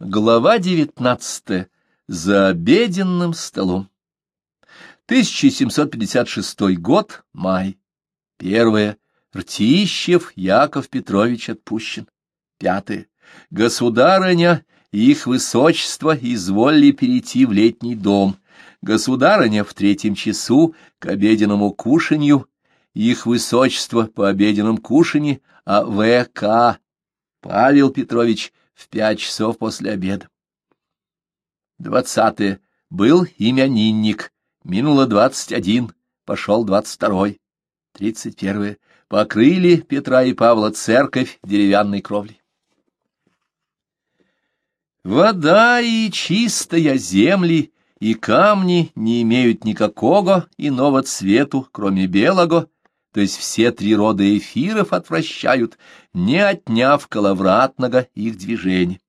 Глава девятнадцатая. За обеденным столом. 1756 год, май. Первое. Ртищев Яков Петрович отпущен. Пятое. Государыня и их высочество изволили перейти в летний дом. Государыня в третьем часу к обеденному кушанью, их высочество по обеденном кушанье, а В.К. Павел Петрович в пять часов после обеда. Двадцатое. Был именинник. Минуло двадцать один, пошел двадцать второй. Тридцать первое. Покрыли Петра и Павла церковь деревянной кровлей. Вода и чистая земли, и камни не имеют никакого иного цвету, кроме белого, то есть все три рода эфиров отвращают, не отняв коловратного их движения.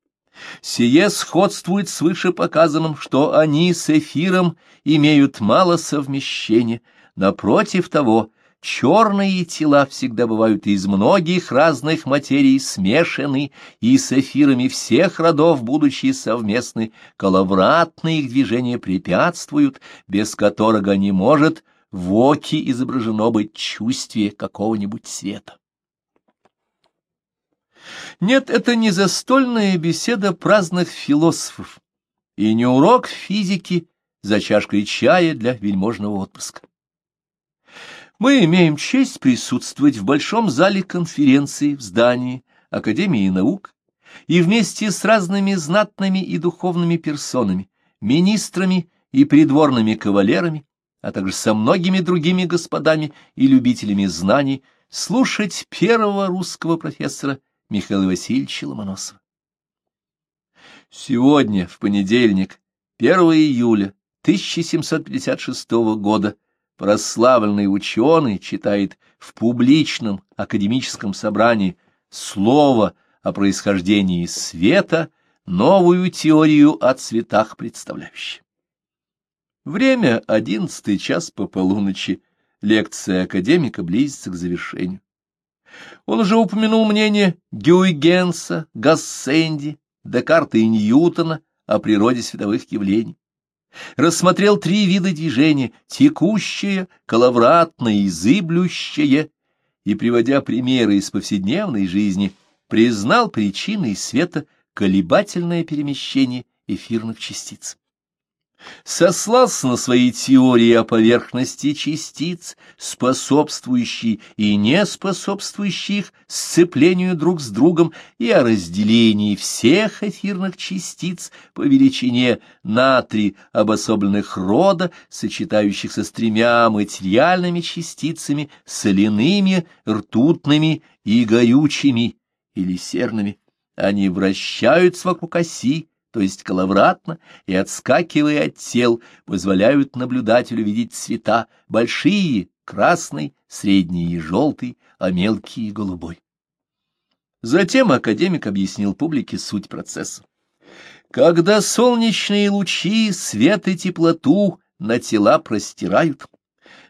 Сие сходствует с вышепоказанным, что они с эфиром имеют мало совмещения, напротив того, черные тела всегда бывают из многих разных материй смешаны, и с эфирами всех родов, будучи совместны, коловратные их движения препятствуют, без которого не может в оке изображено быть чувствие какого-нибудь цвета. Нет, это не застольная беседа праздных философов и не урок физики за чашкой чая для вельможного отпуска. Мы имеем честь присутствовать в большом зале конференции в здании Академии наук и вместе с разными знатными и духовными персонами, министрами и придворными кавалерами, а также со многими другими господами и любителями знаний, слушать первого русского профессора Михаила Васильевича Ломоносова. Сегодня, в понедельник, 1 июля 1756 года, прославленный ученый читает в публичном академическом собрании слово о происхождении света, новую теорию о цветах представляющую. Время — одиннадцатый час по полуночи. Лекция академика близится к завершению. Он уже упомянул мнение Гюйгенса, Гассенди, Декарта и Ньютона о природе световых явлений. Рассмотрел три вида движения — текущее, коловратное и зыблющее, и, приводя примеры из повседневной жизни, признал причиной света колебательное перемещение эфирных частиц сослался на свои теории о поверхности частиц, способствующие и не способствующие сцеплению друг с другом, и о разделении всех эфирных частиц по величине на три обособленных рода, сочетающихся с тремя материальными частицами, соляными, ртутными и горючими или серными. Они вращаются вокруг оси, то есть коловратно, и, отскакивая от тел, позволяют наблюдателю видеть цвета, большие — красный, средний и желтый, а мелкие — голубой. Затем академик объяснил публике суть процесса. Когда солнечные лучи свет и теплоту на тела простирают,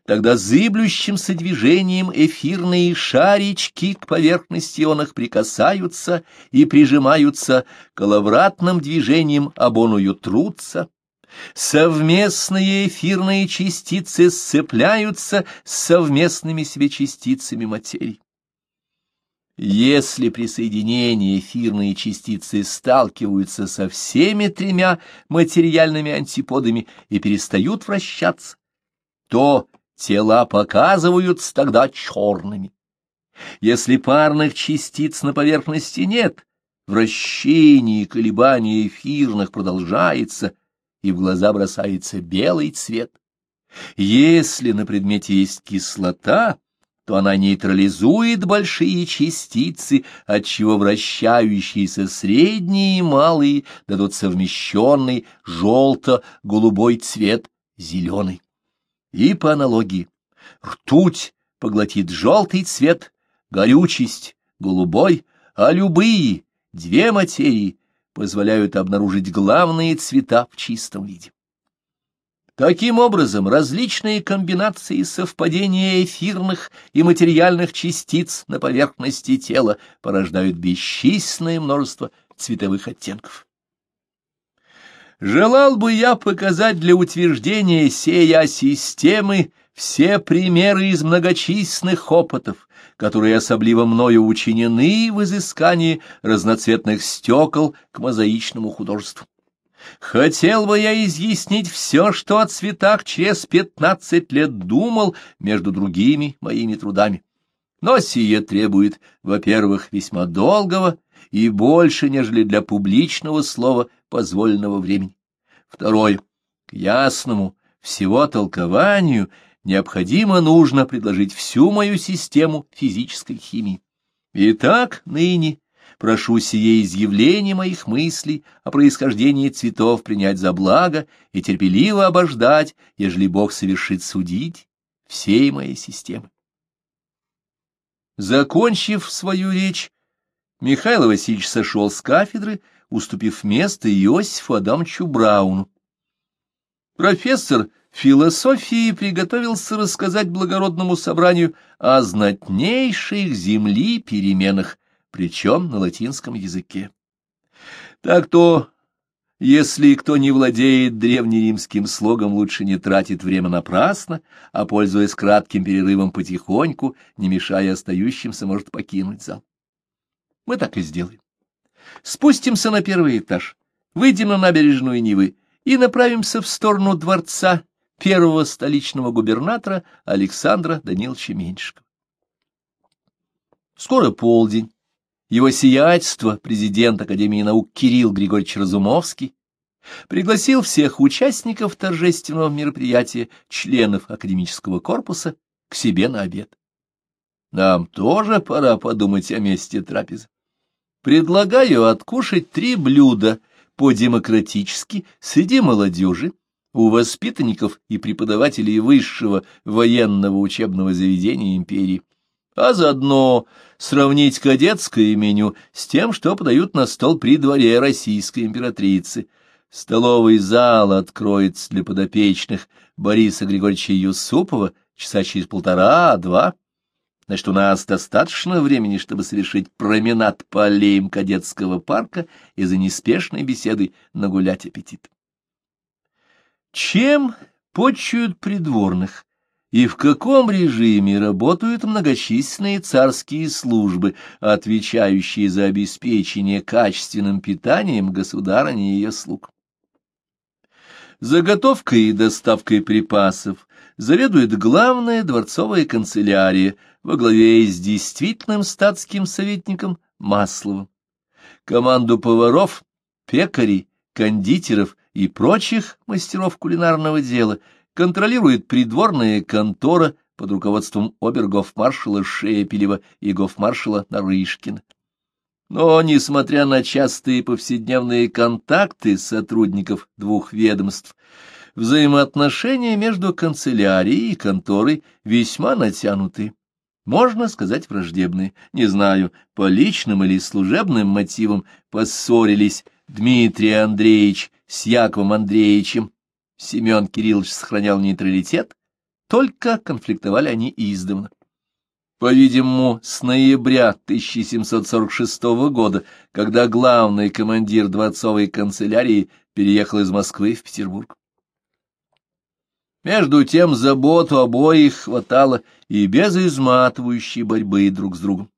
Тогда зыблющимся движением эфирные шарички к поверхности он прикасаются и прижимаются, коловратным движением обоную трутся. Совместные эфирные частицы сцепляются с совместными себе частицами материи. Если при соединении эфирные частицы сталкиваются со всеми тремя материальными антиподами и перестают вращаться, то тела показываются тогда черными. Если парных частиц на поверхности нет, вращение и колебание эфирных продолжается, и в глаза бросается белый цвет. Если на предмете есть кислота, то она нейтрализует большие частицы, отчего вращающиеся средние и малые дадут совмещенный желто-голубой цвет зеленый. И по аналогии, ртуть поглотит желтый цвет, горючесть — голубой, а любые две материи позволяют обнаружить главные цвета в чистом виде. Таким образом, различные комбинации совпадения эфирных и материальных частиц на поверхности тела порождают бесчисленное множество цветовых оттенков. Желал бы я показать для утверждения сея системы все примеры из многочисленных опытов, которые особливо мною учинены в изыскании разноцветных стекол к мозаичному художеству. Хотел бы я изъяснить все, что о цветах через пятнадцать лет думал между другими моими трудами. Но сие требует, во-первых, весьма долгого и больше, нежели для публичного слова позволенного времени. Второе. К ясному всего толкованию необходимо нужно предложить всю мою систему физической химии. Итак, ныне прошу сие изъявление моих мыслей о происхождении цветов принять за благо и терпеливо обождать, ежели Бог совершит судить всей моей системы. Закончив свою речь, Михаил Васильевич сошел с кафедры, уступив место Иосифу Адамовичу Брауну. Профессор философии приготовился рассказать благородному собранию о знатнейших земли переменах, причем на латинском языке. Так-то, если кто не владеет древнеримским слогом, лучше не тратит время напрасно, а, пользуясь кратким перерывом потихоньку, не мешая остающимся, может покинуть зал. Мы так и сделаем. Спустимся на первый этаж, выйдем на набережную Невы и направимся в сторону дворца первого столичного губернатора Александра Даниловича Меньшикова. Скоро полдень. Его сиятельство, президент Академии наук Кирилл Григорьевич Разумовский, пригласил всех участников торжественного мероприятия, членов академического корпуса, к себе на обед. Нам тоже пора подумать о месте трапезы. Предлагаю откушать три блюда по-демократически среди молодежи, у воспитанников и преподавателей высшего военного учебного заведения империи, а заодно сравнить кадетское меню с тем, что подают на стол при дворе российской императрицы. Столовый зал откроется для подопечных Бориса Григорьевича Юсупова часа через полтора-два. Значит, у нас достаточно времени, чтобы совершить променад по аллеям кадетского парка и за неспешной беседой нагулять аппетит. Чем почуют придворных и в каком режиме работают многочисленные царские службы, отвечающие за обеспечение качественным питанием государыни и ее слуг? Заготовкой и доставкой припасов заведует главная дворцовая канцелярия во главе с действительным статским советником Масловым. Команду поваров, пекарей, кондитеров и прочих мастеров кулинарного дела контролирует придворная контора под руководством обергофмаршала Шепелева и гофмаршала Нарышкина. Но, несмотря на частые повседневные контакты сотрудников двух ведомств, взаимоотношения между канцелярией и конторой весьма натянуты. Можно сказать, враждебные. Не знаю, по личным или служебным мотивам поссорились Дмитрий Андреевич с Яковом Андреевичем. Семен Кириллович сохранял нейтралитет, только конфликтовали они издавна. По-видимому, с ноября 1746 года, когда главный командир дворцовой канцелярии переехал из Москвы в Петербург. Между тем заботу обоих хватало и без изматывающей борьбы друг с другом.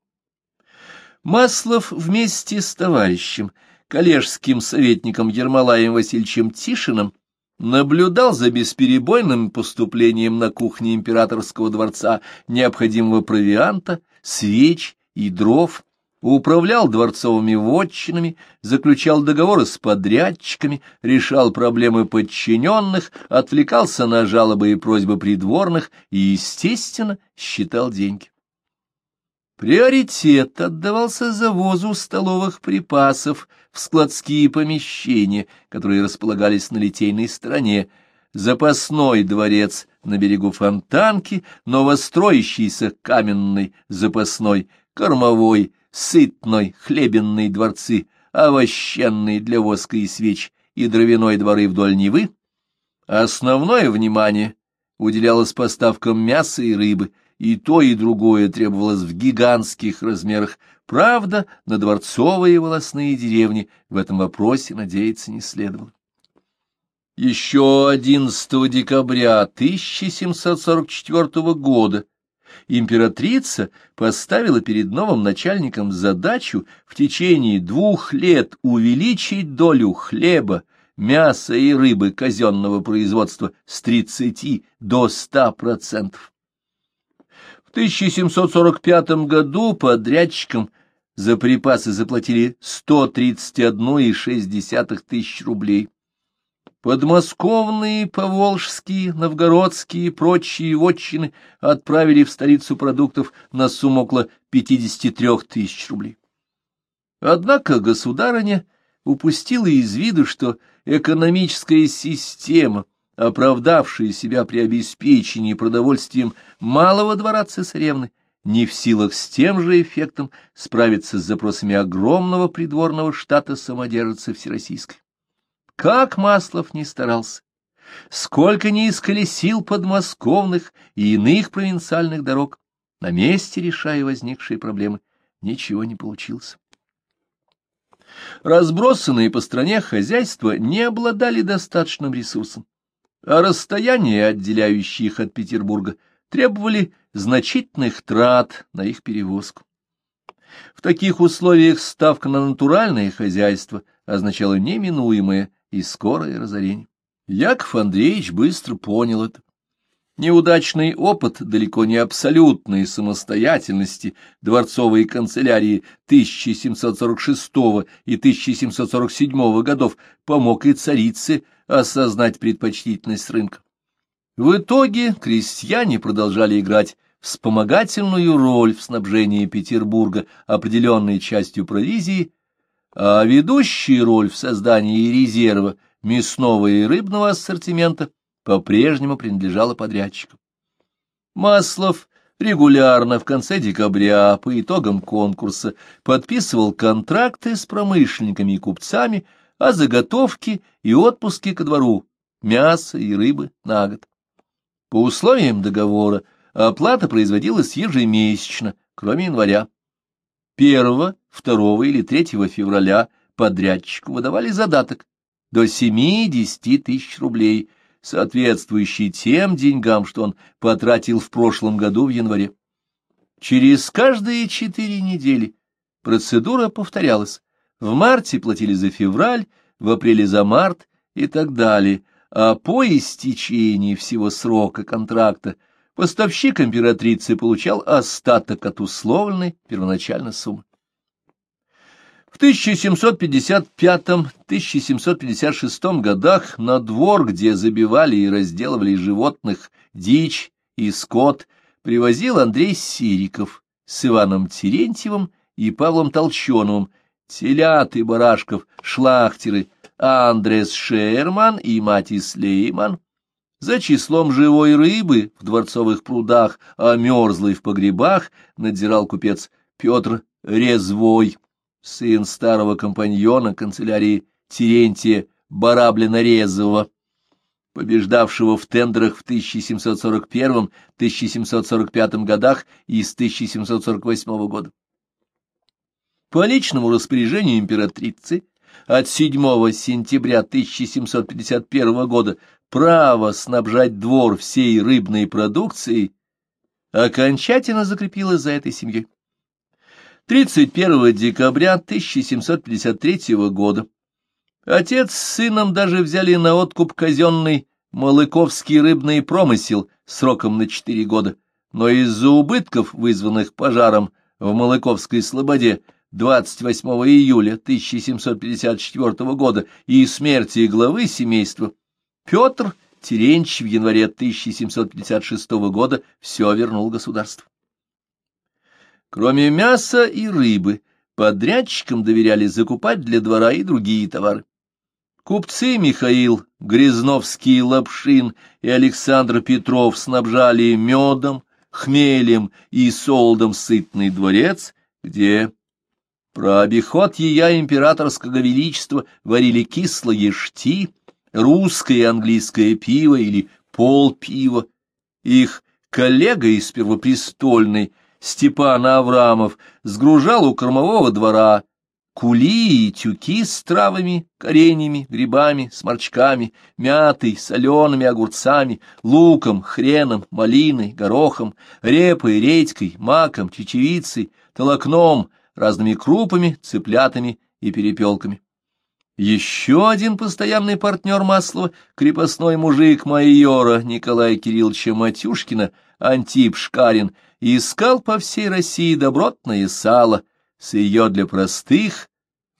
Маслов вместе с товарищем, коллежским советником Ермолаем Васильевичем Тишиным, наблюдал за бесперебойным поступлением на кухне императорского дворца необходимого провианта, свеч и дров, управлял дворцовыми вотчинами, заключал договоры с подрядчиками, решал проблемы подчиненных, отвлекался на жалобы и просьбы придворных и, естественно, считал деньги. Приоритет отдавался завозу столовых припасов в складские помещения, которые располагались на литейной стороне, запасной дворец на берегу Фонтанки, новостроящийся каменный запасной, кормовой, сытной, хлебенные дворцы, овощенные для воска и свеч и дровяной дворы вдоль Невы, основное внимание уделялось поставкам мяса и рыбы, и то, и другое требовалось в гигантских размерах. Правда, на дворцовые волосные деревни в этом вопросе надеяться не следовало. Еще 11 декабря 1744 года императрица поставила перед новым начальником задачу в течение двух лет увеличить долю хлеба, мяса и рыбы казенного производства с 30 до 100%. В 1745 году подрядчикам за припасы заплатили 131,6 тысяч рублей. Подмосковные, поволжские, новгородские и прочие вотчины отправили в столицу продуктов на сумму около 53 тысяч рублей. Однако государыня упустила из виду, что экономическая система, оправдавшая себя при обеспечении продовольствием малого двора цесаревны, не в силах с тем же эффектом справиться с запросами огромного придворного штата самодержца Всероссийской. Как Маслов не старался, сколько не исколесил подмосковных и иных провинциальных дорог, на месте решая возникшие проблемы, ничего не получилось. Разбросанные по стране хозяйства не обладали достаточным ресурсом, а расстояния, отделяющие их от Петербурга, требовали значительных трат на их перевозку. В таких условиях ставка на натуральное хозяйство означала неминуемое и скорое разорение. Яков Андреевич быстро понял это. Неудачный опыт далеко не абсолютной самостоятельности дворцовой канцелярии 1746 и 1747 годов помог и царице осознать предпочтительность рынка. В итоге крестьяне продолжали играть вспомогательную роль в снабжении Петербурга определенной частью провизии, а ведущую роль в создании резерва мясного и рыбного ассортимента по-прежнему принадлежала подрядчикам. Маслов регулярно в конце декабря по итогам конкурса подписывал контракты с промышленниками и купцами о заготовке и отпуске ко двору мяса и рыбы на год. По условиям договора оплата производилась ежемесячно, кроме января. 1, 2 или 3 февраля подрядчику выдавали задаток до 7-10 тысяч рублей, соответствующий тем деньгам, что он потратил в прошлом году в январе. Через каждые четыре недели процедура повторялась. В марте платили за февраль, в апреле за март и так далее, а по истечении всего срока контракта поставщик императрицы получал остаток от условленной первоначально суммы. В 1755-1756 годах на двор, где забивали и разделывали животных, дичь и скот, привозил Андрей Сириков с Иваном Терентьевым и Павлом Толченовым, телят и барашков, шлахтеры, Андрес Шерман и Матис Лейман, за числом живой рыбы в дворцовых прудах, а мерзлой в погребах надзирал купец Петр Резвой, сын старого компаньона канцелярии Терентия Бараблина-Резова, побеждавшего в тендерах в 1741-1745 годах и с 1748 года. По личному распоряжению императрицы от 7 сентября 1751 года право снабжать двор всей рыбной продукцией окончательно закрепилось за этой семьей. 31 декабря 1753 года отец с сыном даже взяли на откуп казенный Малыковский рыбный промысел сроком на четыре года, но из-за убытков, вызванных пожаром в Малыковской слободе 28 июля 1754 года и смерти главы семейства, Петр Теренч в январе 1756 года все вернул государству. Кроме мяса и рыбы, подрядчикам доверяли закупать для двора и другие товары. Купцы Михаил Грязновский-Лапшин и Александр Петров снабжали медом, хмелем и солдом сытный дворец, где про обиход ея императорского величества варили кислые шти, русское и английское пиво или полпива. Их коллега из Первопрестольной, Степан Аврамов, сгружал у кормового двора кули и тюки с травами, кореньями, грибами, сморчками, мятой, солеными огурцами, луком, хреном, малиной, горохом, репой, редькой, маком, чечевицей, толокном, разными крупами, цыплятами и перепелками. Еще один постоянный партнер Маслова, крепостной мужик майора Николая Кирилловича Матюшкина, Антип Шкарин, искал по всей России добротное сало, с ее для простых,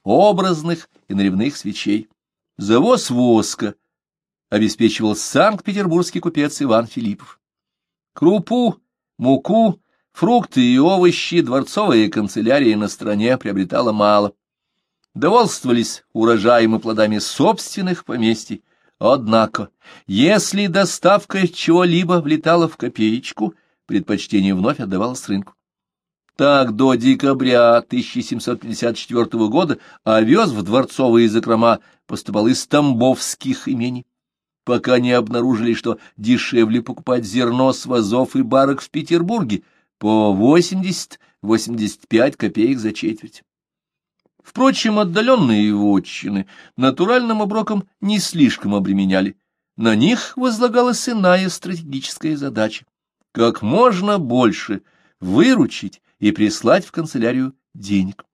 образных и наливных свечей. Завоз воска обеспечивал санкт-петербургский купец Иван Филиппов. Крупу, муку, фрукты и овощи дворцовая канцелярия на стране приобретала мало. Довольствовались урожаем и плодами собственных поместий. Однако, если доставка чего-либо влетала в копеечку, предпочтение вновь отдавалось рынку. Так до декабря 1754 года овес в дворцовые закрома поступал из тамбовских имений, пока не обнаружили, что дешевле покупать зерно с вазов и барок в Петербурге по 80-85 копеек за четверть. Впрочем, отдаленные вотчины натуральным оброком не слишком обременяли. На них возлагалась иная стратегическая задача — как можно больше выручить и прислать в канцелярию денег.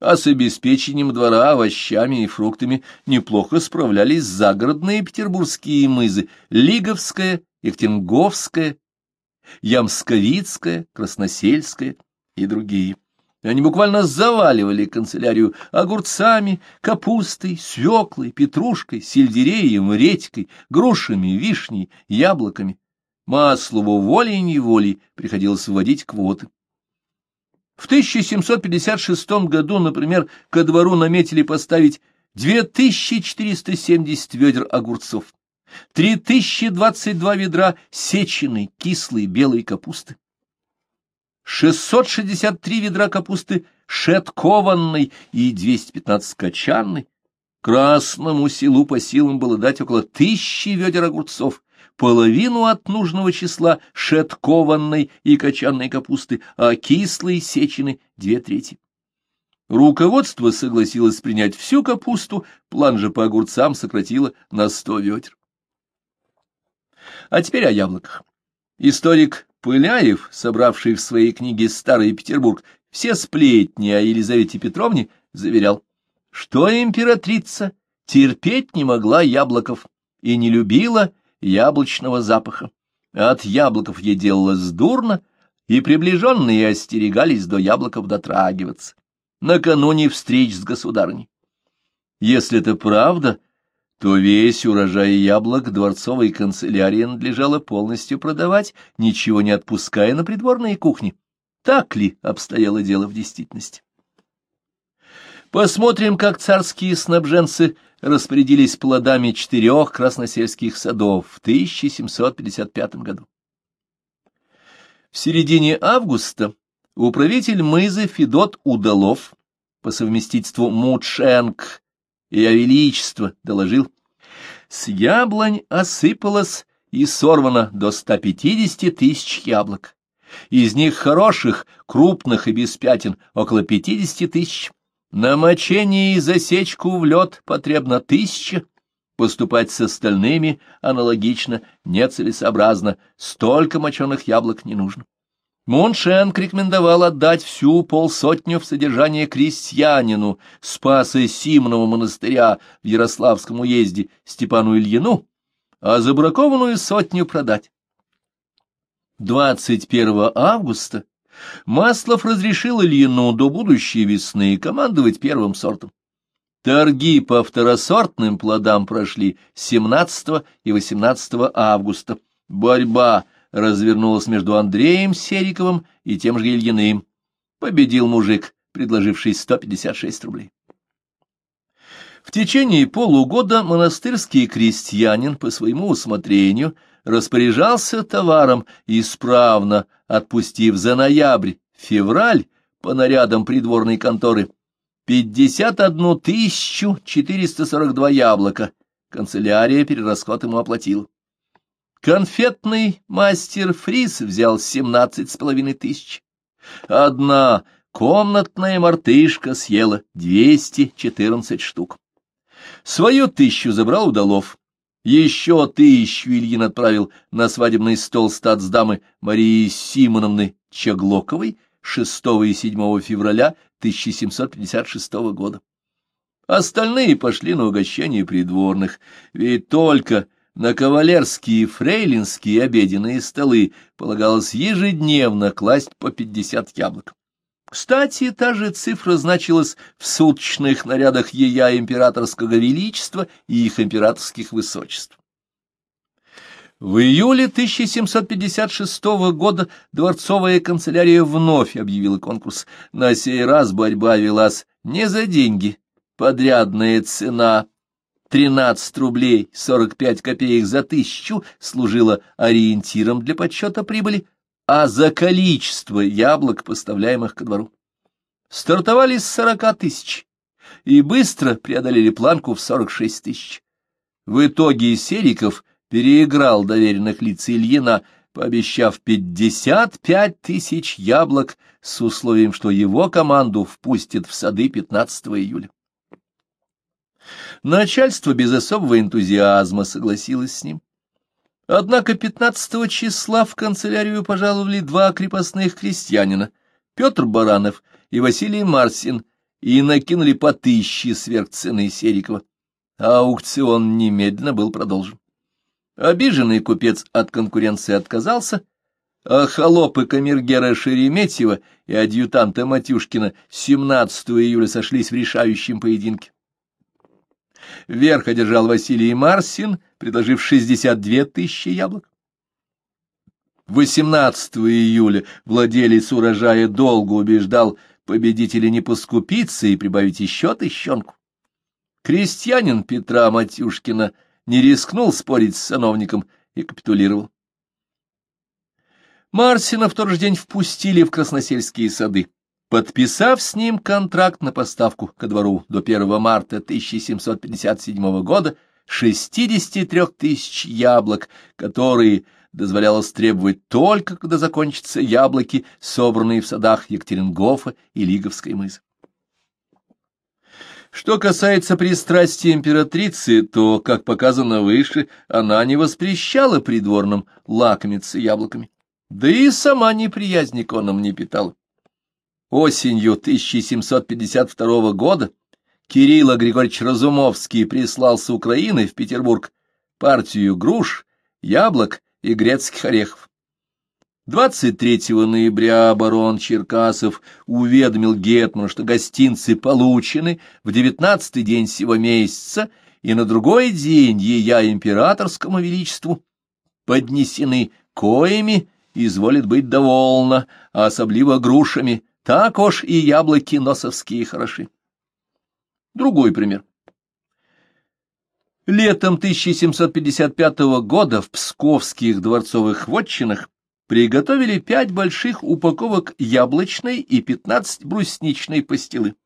А с обеспечением двора овощами и фруктами неплохо справлялись загородные петербургские мызы Лиговская, Ектенговская, Ямсковицкая, Красносельская и другие. Они буквально заваливали канцелярию огурцами, капустой, свеклой, петрушкой, сельдереем, редькой, грушами, вишней, яблоками. Маслову волей-неволей приходилось вводить квоты. В 1756 году, например, ко двору наметили поставить 2470 ведер огурцов, 3022 ведра сеченой, кислой, белой капусты, 663 ведра капусты шеткованной и 215 качанной. Красному селу по силам было дать около тысячи ведер огурцов, половину от нужного числа шеткованной и качанной капусты, а кислой сечены две трети. Руководство согласилось принять всю капусту, план же по огурцам сократило на сто ведер. А теперь о яблоках. Историк Пыляев, собравший в своей книге «Старый Петербург» все сплетни о Елизавете Петровне, заверял, что императрица терпеть не могла яблоков и не любила яблочного запаха. От яблоков ей делалось дурно, и приближенные остерегались до яблоков дотрагиваться. Накануне встреч с государней. Если это правда, то весь урожай яблок дворцовой канцелярии надлежало полностью продавать, ничего не отпуская на придворные кухни. Так ли обстояло дело в действительности? Посмотрим, как царские снабженцы распорядились плодами четырех красносельских садов в 1755 году. В середине августа управитель мызы Федот Удалов, по совместительству Мученк и Величество, доложил, с яблонь осыпалось и сорвано до 150 тысяч яблок. Из них хороших, крупных и без пятен около 50 тысяч. На мочение и засечку в лед потребно тысяча, поступать с остальными аналогично нецелесообразно, столько моченых яблок не нужно. Муншенк рекомендовал отдать всю полсотню в содержание крестьянину Спаса Симонова монастыря в Ярославском уезде Степану Ильину, а забракованную сотню продать. 21 августа Маслов разрешил Ильину до будущей весны командовать первым сортом. Торги по второсортным плодам прошли 17 и 18 августа. Борьба развернулась между Андреем Сериковым и тем же Ильиным. Победил мужик, предложивший 156 рублей. В течение полугода монастырский крестьянин по своему усмотрению распоряжался товаром, исправно отпустив за ноябрь, февраль по нарядам придворной конторы 51 442 яблока. Канцелярия перерасход ему оплатила. Конфетный мастер Фрис взял семнадцать с половиной тысяч. Одна комнатная мартышка съела 214 штук. Свою тысячу забрал удалов. Еще тысячу Ильин отправил на свадебный стол статсдамы Марии Симоновны Чаглоковой 6 и 7 февраля 1756 года. Остальные пошли на угощение придворных, ведь только на кавалерские и фрейлинские обеденные столы полагалось ежедневно класть по пятьдесят яблок. Кстати, та же цифра значилась в суточных нарядах ея императорского величества и их императорских высочеств. В июле 1756 года дворцовая канцелярия вновь объявила конкурс. На сей раз борьба велась не за деньги. Подрядная цена 13 рублей 45 копеек за тысячу служила ориентиром для подсчета прибыли, а за количество яблок, поставляемых ко двору. Стартовали с сорока тысяч и быстро преодолели планку в сорок шесть тысяч. В итоге Сериков переиграл доверенных лиц Ильина, пообещав пятьдесят пять тысяч яблок с условием, что его команду впустят в сады 15 июля. Начальство без особого энтузиазма согласилось с ним. Однако 15 числа в канцелярию пожаловали два крепостных крестьянина, Петр Баранов и Василий Марсин, и накинули по тысяче сверх цены Серикова. А аукцион немедленно был продолжен. Обиженный купец от конкуренции отказался, а холопы камергера Шереметьева и адъютанта Матюшкина 17 июля сошлись в решающем поединке. Верх одержал Василий Марсин, предложив 62 тысячи яблок. 18 июля владелец урожая долго убеждал победителя не поскупиться и прибавить еще тыщенку. Крестьянин Петра Матюшкина не рискнул спорить с сановником и капитулировал. Марсина в тот же день впустили в красносельские сады подписав с ним контракт на поставку ко двору до 1 марта 1757 года 63 тысяч яблок, которые дозволялось требовать только, когда закончатся яблоки, собранные в садах Екатерингофа и Лиговской мысы. Что касается пристрастия императрицы, то, как показано выше, она не воспрещала придворным лакомиться яблоками, да и сама неприязнь к онам не питала. Осенью 1752 года Кирилл Григорьевич Разумовский прислал с Украины в Петербург партию груш, яблок и грецких орехов. 23 ноября барон Черкасов уведомил Гетмана, что гостинцы получены в девятнадцатый день сего месяца, и на другой день ея императорскому величеству поднесены коими, изволит быть довольно, а особливо грушами, так уж и яблоки носовские хороши. Другой пример. Летом 1755 года в псковских дворцовых вотчинах приготовили пять больших упаковок яблочной и пятнадцать брусничной пастилы.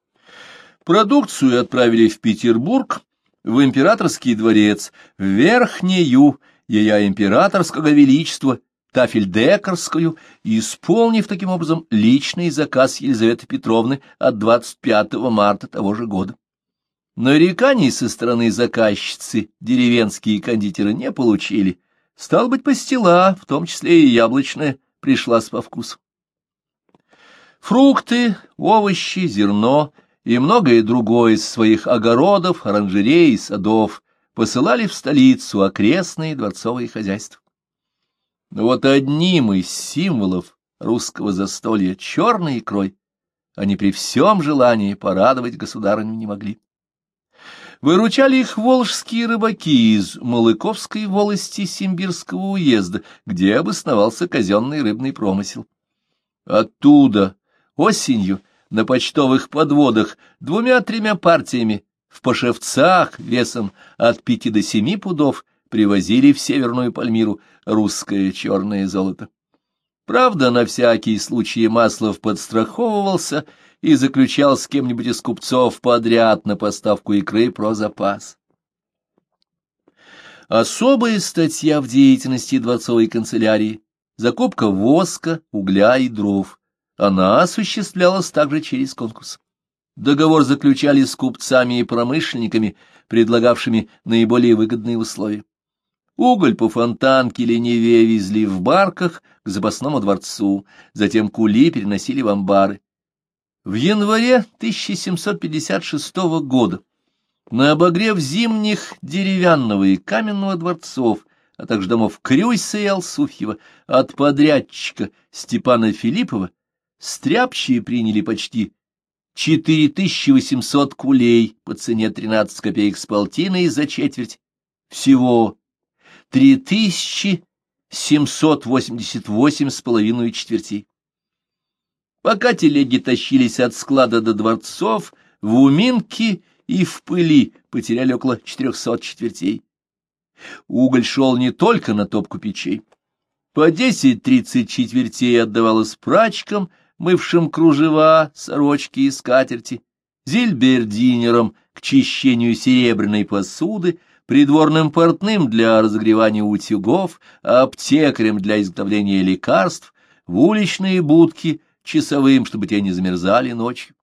Продукцию отправили в Петербург, в императорский дворец, в Верхнюю, ея императорского величества, Тафельдекарскую, исполнив таким образом личный заказ Елизаветы Петровны от 25 марта того же года. Нареканий со стороны заказчицы деревенские кондитеры не получили. Стал быть, пастила, в том числе и яблочная, пришлась по вкусу. Фрукты, овощи, зерно и многое другое из своих огородов, оранжерей и садов посылали в столицу окрестные дворцовые хозяйства. Но вот одним из символов русского застолья черной икрой они при всем желании порадовать государыню не могли. Выручали их волжские рыбаки из Малыковской волости Симбирского уезда, где обосновался казенный рыбный промысел. Оттуда осенью на почтовых подводах двумя-тремя партиями в пошевцах весом от пяти до семи пудов привозили в Северную Пальмиру русское черное золото. Правда, на всякий случай Маслов подстраховывался и заключал с кем-нибудь из купцов подряд на поставку икры про запас. Особая статья в деятельности дворцовой канцелярии — закупка воска, угля и дров. Она осуществлялась также через конкурс. Договор заключали с купцами и промышленниками, предлагавшими наиболее выгодные условия. Уголь по фонтанке или везли в барках к запасному дворцу, затем кули переносили в амбары. В январе 1756 года на обогрев зимних деревянного и каменного дворцов, а также домов Крюйса и Алсуфьева от подрядчика Степана Филиппова стряпчие приняли почти 4800 кулей по цене 13 копеек с полтиной за четверть, всего 3788 с половиной четвертей. Пока телеги тащились от склада до дворцов, в уминке и в пыли потеряли около 400 четвертей. Уголь шел не только на топку печей. По 10-30 четвертей отдавалось прачкам, мывшим кружева, сорочки и скатерти, зильбердинерам к чищению серебряной посуды, придворным портным для разогревания утюгов, аптекарем для изготовления лекарств, в уличные будки часовым, чтобы те не замерзали ночью.